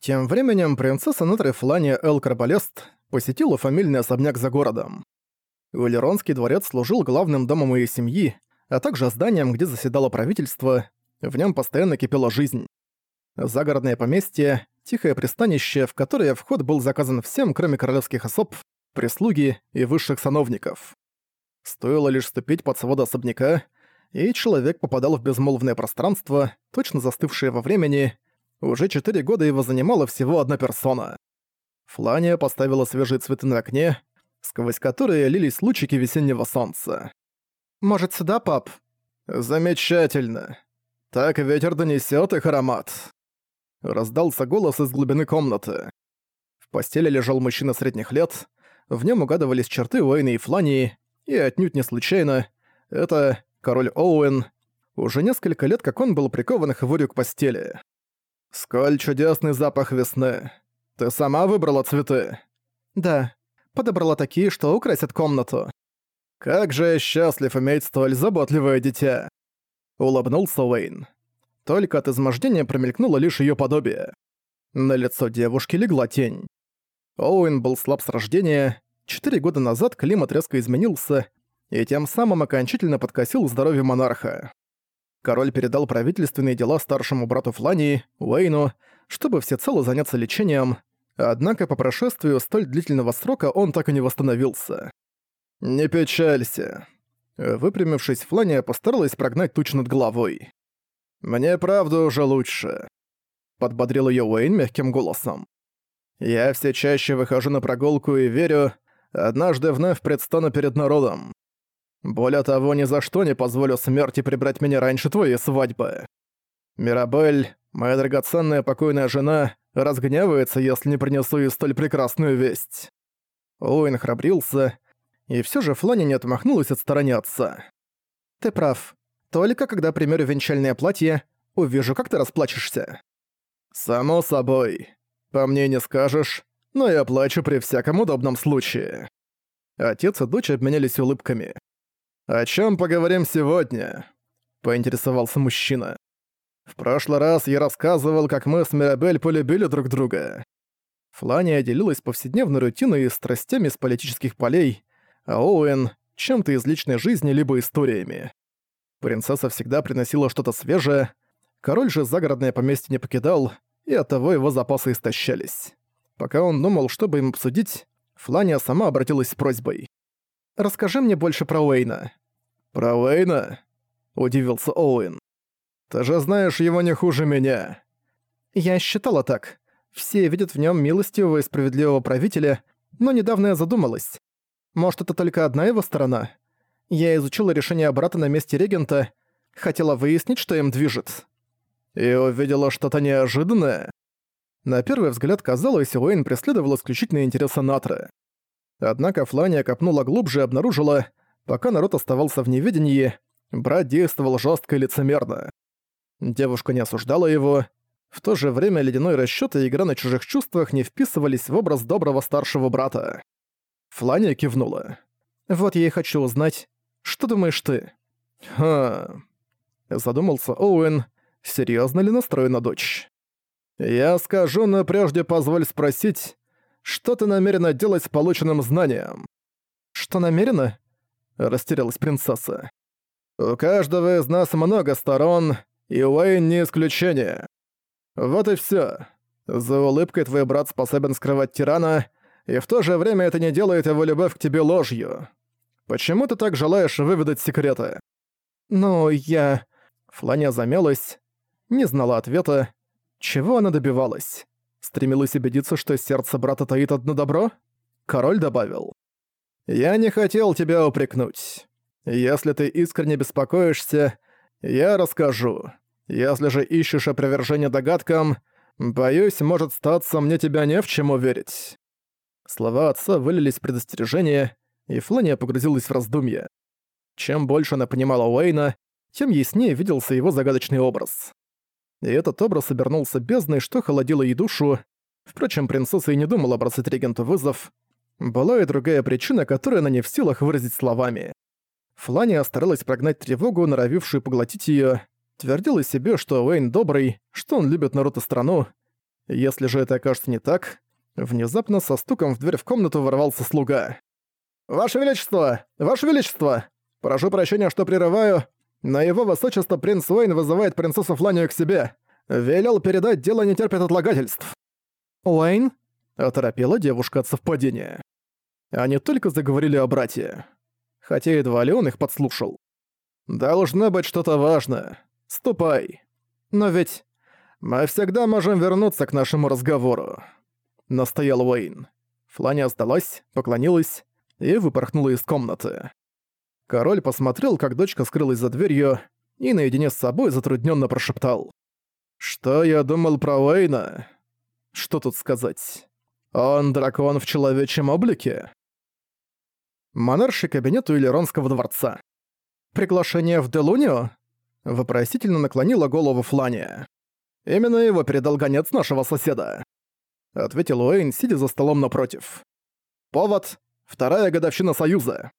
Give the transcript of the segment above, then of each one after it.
Тем временем принцесса Натри Флания Эл Карбалест посетила фамильный особняк за городом. Уэлеронский дворец служил главным домом ее семьи, а также зданием, где заседало правительство, в нем постоянно кипела жизнь. Загородное поместье, тихое пристанище, в которое вход был заказан всем, кроме королевских особ, прислуги и высших сановников. Стоило лишь ступить под своды особняка, и человек попадал в безмолвное пространство, точно застывшее во времени. Уже четыре года его занимала всего одна персона. Флания поставила свежие цветы на окне, сквозь которые лились лучики весеннего солнца. «Может, сюда, пап?» «Замечательно. Так ветер донесёт их аромат». Раздался голос из глубины комнаты. В постели лежал мужчина средних лет, в нем угадывались черты Уэйна и Флании, и отнюдь не случайно, это король Оуэн. Уже несколько лет как он был прикован хворью к постели. «Сколь чудесный запах весны! Ты сама выбрала цветы?» «Да, подобрала такие, что украсят комнату». «Как же я счастлив иметь столь заботливое дитя!» Улыбнулся Уэйн. Только от измождения промелькнуло лишь её подобие. На лицо девушки легла тень. Оуэн был слаб с рождения, четыре года назад климат резко изменился, и тем самым окончательно подкосил здоровье монарха. Король передал правительственные дела старшему брату Флании, Уэйну, чтобы всецело заняться лечением, однако по прошествию столь длительного срока он так и не восстановился. «Не печалься». Выпрямившись, Флания постаралась прогнать тучу над головой. «Мне правда уже лучше», — подбодрил её Уэйн мягким голосом. «Я все чаще выхожу на прогулку и верю, однажды вновь предстану перед народом. Более того, ни за что не позволю смерти прибрать меня раньше твоей свадьбы. Мирабель, моя драгоценная покойная жена, разгневается, если не принесу ей столь прекрасную весть». Уэйн храбрился, и все же Флани не отмахнулась от отца. «Ты прав. Только когда примерю венчальное платье, увижу, как ты расплачешься». «Само собой. По мне не скажешь, но я плачу при всяком удобном случае». Отец и дочь обменялись улыбками. «О чем поговорим сегодня?» — поинтересовался мужчина. «В прошлый раз я рассказывал, как мы с Мирабель полюбили друг друга». Флания делилась повседневной рутиной и страстями с политических полей, а Оуэн — чем-то из личной жизни либо историями. Принцесса всегда приносила что-то свежее, король же загородное поместье не покидал, и оттого его запасы истощались. Пока он думал, чтобы им обсудить, Флания сама обратилась с просьбой. «Расскажи мне больше про Уэйна». «Про Уэйна?» – удивился Оуэн. «Ты же знаешь его не хуже меня». «Я считала так. Все видят в нем милостивого и справедливого правителя, но недавно я задумалась. Может, это только одна его сторона? Я изучила решение брата на месте регента, хотела выяснить, что им движет. И увидела что-то неожиданное. На первый взгляд казалось, Уэйн преследовал исключительно интересы Натры. Однако Флания копнула глубже и обнаружила, пока народ оставался в неведении, брат действовал жестко и лицемерно. Девушка не осуждала его, в то же время ледяной расчёт и игра на чужих чувствах не вписывались в образ доброго старшего брата. Флания кивнула. «Вот я и хочу узнать, что думаешь ты?» «Ха...» Задумался Оуэн, серьезно ли настроена дочь. «Я скажу, но прежде позволь спросить, что ты намерена делать с полученным знанием?» «Что намерена?» — растерялась принцесса. «У каждого из нас много сторон, и Уэйн не исключение. Вот и всё. За улыбкой твой брат способен скрывать тирана, и в то же время это не делает его любовь к тебе ложью. Почему ты так желаешь выведать секреты?» «Ну, я...» Фланя замялась, не знала ответа. Чего она добивалась? Стремилась убедиться, что сердце брата таит одно добро? Король добавил. «Я не хотел тебя упрекнуть. Если ты искренне беспокоишься, я расскажу. Если же ищешь опровержение догадкам, боюсь, может статься мне тебя не в чем уверить». Слова отца вылились в предостережение, и Флания погрузилась в раздумья. Чем больше она понимала Уэйна, тем яснее виделся его загадочный образ. И этот образ обернулся бездной, что холодило ей душу. Впрочем, принцесса и не думала бросать регенту вызов. Была и другая причина, которую она не в силах выразить словами. Флания старалась прогнать тревогу, норовившую поглотить её, твердила себе, что Уэйн добрый, что он любит народ и страну, Если же это окажется не так, внезапно со стуком в дверь в комнату ворвался слуга. «Ваше Величество! Ваше Величество! Прошу прощения, что прерываю, но его высочество принц Уэйн вызывает принцессу Фланию к себе. Велел передать, дело не терпит отлагательств». «Уэйн?» — оторопела девушка от совпадения. Они только заговорили о брате. Хотя едва ли он их подслушал. «Должно быть что-то важное. Ступай. Но ведь мы всегда можем вернуться к нашему разговору», — настоял Уэйн. Фланя сдалась, поклонилась и выпорхнула из комнаты. Король посмотрел, как дочка скрылась за дверью, и наедине с собой затрудненно прошептал. «Что я думал про Уэйна? Что тут сказать? Он дракон в человечьем облике?» Монарший кабинет Уиллеронского дворца. «Приглашение в Делунио?» Вопросительно наклонила голову Флания. «Именно его передал гонец нашего соседа», — ответил Уэйн, сидя за столом напротив. «Повод — вторая годовщина Союза.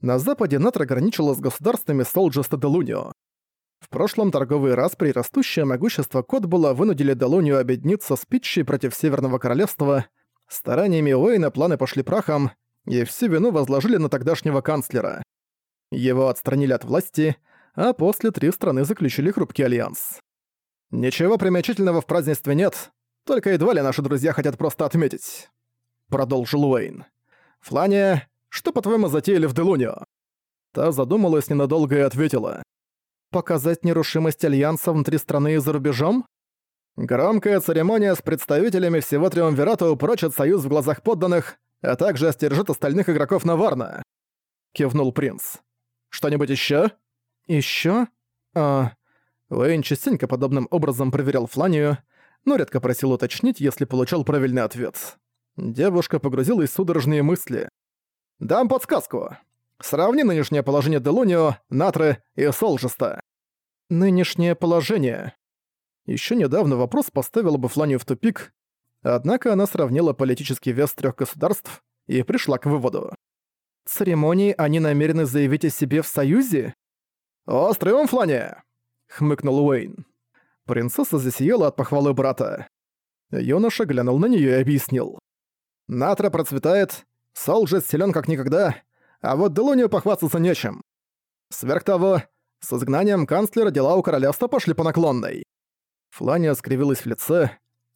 На западе Натра граничила с государствами Солджеста Делунио. В прошлом торговый раз при растущее могущество Котбула вынудили Делунию объединиться с Питчей против Северного Королевства. Стараниями Уэйна планы пошли прахом, и всю вину возложили на тогдашнего канцлера. Его отстранили от власти, а после три страны заключили хрупкий альянс. «Ничего примечательного в празднестве нет, только едва ли наши друзья хотят просто отметить», — продолжил Уэйн. «Флания, что, по-твоему, затеяли в Делунио?» Та задумалась ненадолго и ответила. «Показать нерушимость Альянса внутри страны и за рубежом?» Громкая церемония с представителями всего Триумвирата упрочит союз в глазах подданных, а также остережет остальных игроков Наварна. Кивнул принц. «Что-нибудь ещё?» «Ещё?» А... Уэйн частенько подобным образом проверял Фланию, но редко просил уточнить, если получал правильный ответ. Девушка погрузилась в судорожные мысли. Дам подсказку. Сравни нынешнее положение Делунио, Натры и Солжеста. Нынешнее положение. Еще недавно вопрос поставил бы Фланию в тупик, однако она сравнила политический вес трех государств и пришла к выводу. Церемонии они намерены заявить о себе в союзе? «О, с Флане!» — хмыкнул Уэйн. Принцесса засияла от похвалы брата. Юноша глянул на нее и объяснил. «Натра процветает, Солджес силен как никогда, а вот Делунию похвастаться нечем. Сверх того, с изгнанием канцлера дела у королевства пошли по наклонной. Флания скривилась в лице,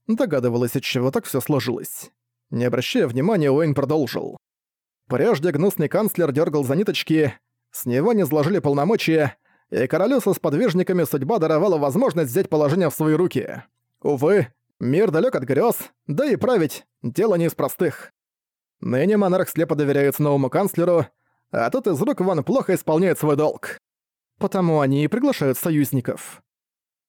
догадывалась, от чего так все сложилось. Не обращая внимания, Уэйн продолжил. Прежде гнусный канцлер дергал за ниточки, с него не сложили полномочия, и королю со сподвижниками судьба даровала возможность взять положение в свои руки. Увы, мир далек от грез, да и править — дело не из простых. Ныне монарх слепо доверяется новому канцлеру, а тот из рук вон плохо исполняет свой долг. Потому они и приглашают союзников.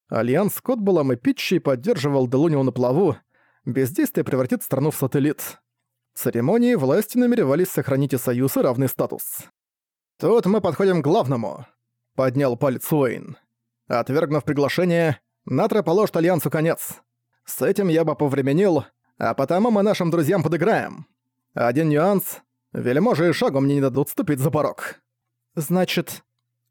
Альянс с Котбулом и Питчей поддерживал Делунио на плаву, бездействие превратит страну в сателлит. Церемонии власти намеревались сохранить и союз, и равный статус. «Тут мы подходим к главному», — поднял палец Уэйн. Отвергнув приглашение, Натра положит Альянсу конец. С этим я бы повременил, а потому мы нашим друзьям подыграем. Один нюанс. Вельможи и шагу мне не дадут ступить за порог. Значит...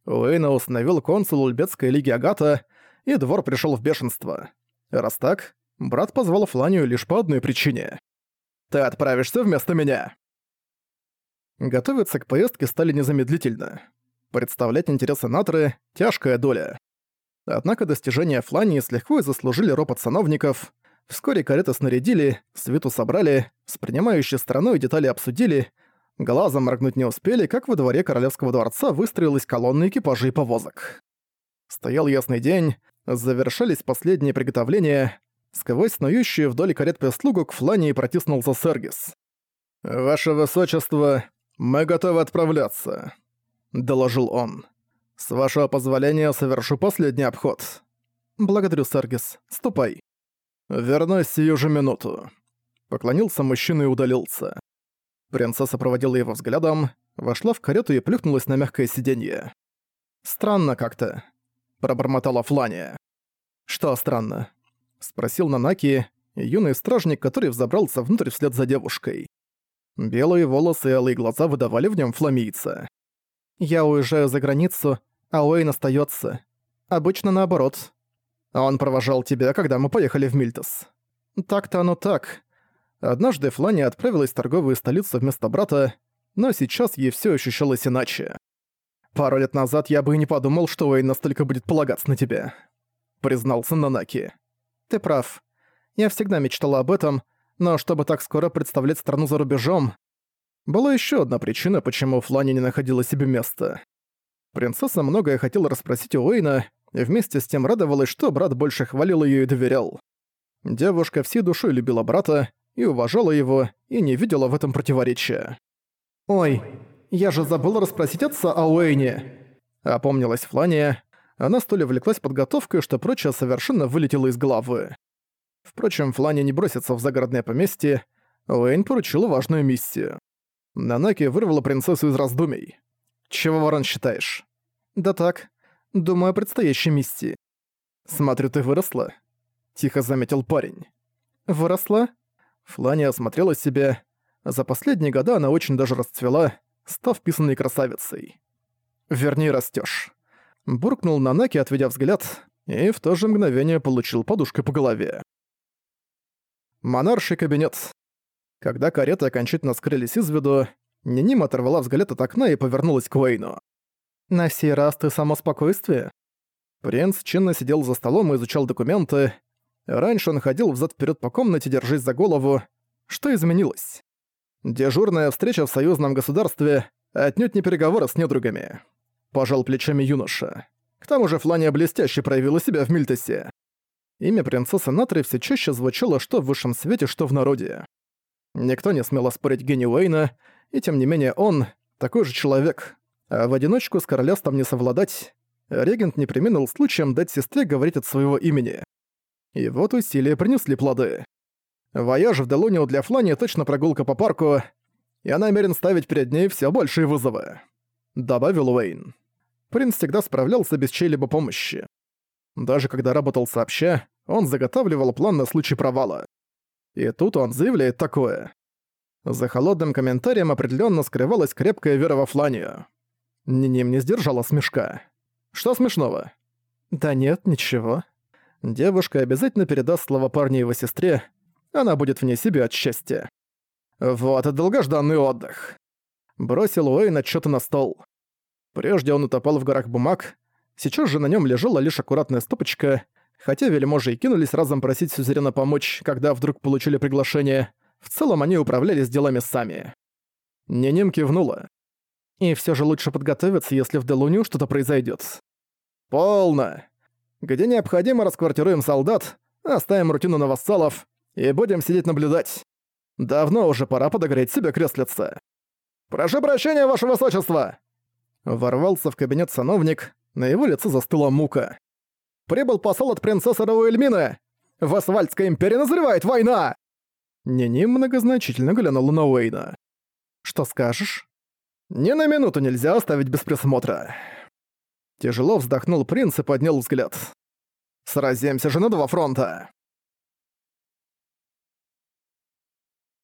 Уэйна установил консул Ульбетской лиги Агата, и двор пришел в бешенство. Раз так, брат позвал Фланию лишь по одной причине. «Ты отправишься вместо меня!» Готовиться к поездке стали незамедлительно. Представлять интересы Натры – тяжкая доля. Однако достижения Флании слегка заслужили ропот сановников, Вскоре кареты снарядили, свиту собрали, с принимающей стороной детали обсудили, глазом моргнуть не успели, как во дворе королевского дворца выстроилась колонна экипажей и повозок. Стоял ясный день, завершались последние приготовления, сквозь снующую вдоль карет прислугу к Флании протиснулся Сергис. «Ваше Высочество, мы готовы отправляться», — доложил он. «С вашего позволения совершу последний обход». «Благодарю, Сергис. Ступай». «Вернусь сию же минуту». Поклонился мужчина и удалился. Принцесса проводила его взглядом, вошла в карету и плюхнулась на мягкое сиденье. «Странно как-то», — пробормотала Флания. «Что странно?» — спросил Нанаки, юный стражник, который взобрался внутрь вслед за девушкой. Белые волосы и алые глаза выдавали в нем фламийца. «Я уезжаю за границу, а Уэйн остается. Обычно наоборот. Он провожал тебя, когда мы поехали в Мильтос. Так-то оно так. Однажды Флани отправилась в торговую столицу вместо брата, но сейчас ей все ощущалось иначе. «Пару лет назад я бы и не подумал, что Уэйн настолько будет полагаться на тебя», — признался Нанаки. «Ты прав. Я всегда мечтала об этом, но чтобы так скоро представлять страну за рубежом... Была еще одна причина, почему Флани не находила себе места. Принцесса многое хотела расспросить у Уэйна, и вместе с тем радовалась, что брат больше хвалил ее и доверял. Девушка всей душой любила брата и уважала его, и не видела в этом противоречия. «Ой, я же забыла расспросить отца о Уэйне!» Опомнилась Флания. Она столь увлеклась подготовкой, что прочее совершенно вылетело из головы. Впрочем, Флания не бросится в загородное поместье, Уэйн поручил важную миссию. Нанаки вырвала принцессу из раздумий. «Чего, Ворон, считаешь?» «Да так. Думаю о предстоящей миссии». «Смотрю, ты выросла», — тихо заметил парень. «Выросла?» Флания осмотрела себя. За последние годы она очень даже расцвела, став писанной красавицей. «Вернее, растёшь». Буркнул Нанаки, отведя взгляд, и в то же мгновение получил подушкой по голове. Монарший кабинет. Когда кареты окончательно скрылись из виду, Ниним оторвала взгляд от окна и повернулась к Уэйну. «На сей раз ты само спокойствие?» Принц чинно сидел за столом и изучал документы. Раньше он ходил взад вперед по комнате, держась за голову. Что изменилось? Дежурная встреча в союзном государстве отнюдь не переговоры с недругами. Пожал плечами юноша. К тому же Флания блестяще проявила себя в Мильтесе. Имя принцессы Натри все чаще звучало что в высшем свете, что в народе. Никто не смел оспорить гений Уэйна, и тем не менее он такой же человек. А в одиночку с королевством не совладать. Регент не применил случаем дать сестре говорить от своего имени. И вот усилия принесли плоды. Вояж в Делунио для Флани точно прогулка по парку, и она намерен ставить перед ней все большие вызовы. Добавил Уэйн. Принц всегда справлялся без чьей-либо помощи. Даже когда работал сообща, он заготавливал план на случай провала. И тут он заявляет такое. За холодным комментарием определенно скрывалась крепкая вера во Фланию. Ниним не сдержала смешка. Что смешного? Да нет, ничего. Девушка обязательно передаст слова парню его сестре, она будет вне себя от счастья. Вот и долгожданный отдых. Бросил Уэйн отчёты на стол. Прежде он утопал в горах бумаг, сейчас же на нем лежала лишь аккуратная стопочка, хотя вельможи и кинулись разом просить Сюзерена помочь, когда вдруг получили приглашение, в целом они управлялись делами сами. Ненем кивнула. И все же лучше подготовиться, если в Делуню что-то произойдет. Полно. Где необходимо, расквартируем солдат, оставим рутину на вассалов и будем сидеть наблюдать. Давно уже пора подогреть себе креслица. «Прошу прощения, ваше высочество!» Ворвался в кабинет сановник, на его лице застыла мука. «Прибыл посол от принцессы Рауэльмины! В Асфальтской империи назревает война!» Нини многозначительно глянула на Уэйна. «Что скажешь?» «Ни на минуту нельзя оставить без присмотра». Тяжело вздохнул принц и поднял взгляд. «Сразимся же на два фронта!»